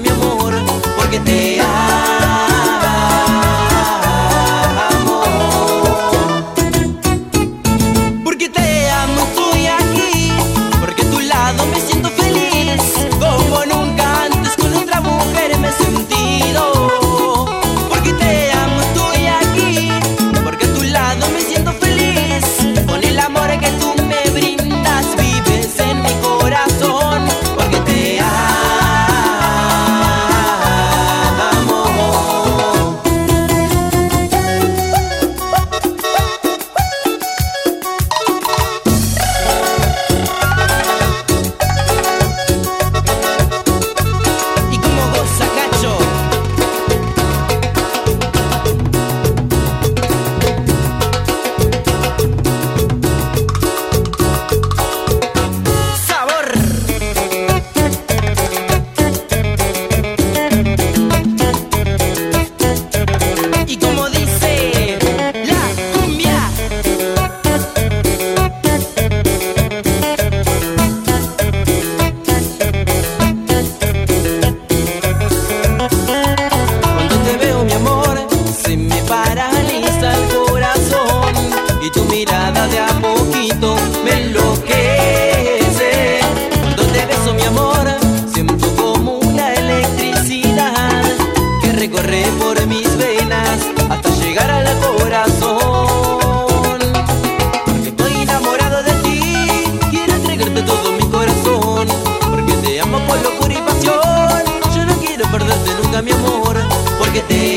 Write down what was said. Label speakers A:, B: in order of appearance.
A: mi amor, porque te de a poquito me enloquece. Cuando te beso, mi amor, siento como una electricidad que recorre por mis venas hasta llegar al corazón. Porque estoy enamorado de ti, quiero entregarte todo mi corazón. Porque te amo con locura y pasión, yo no quiero perderte nunca, mi amor. Porque te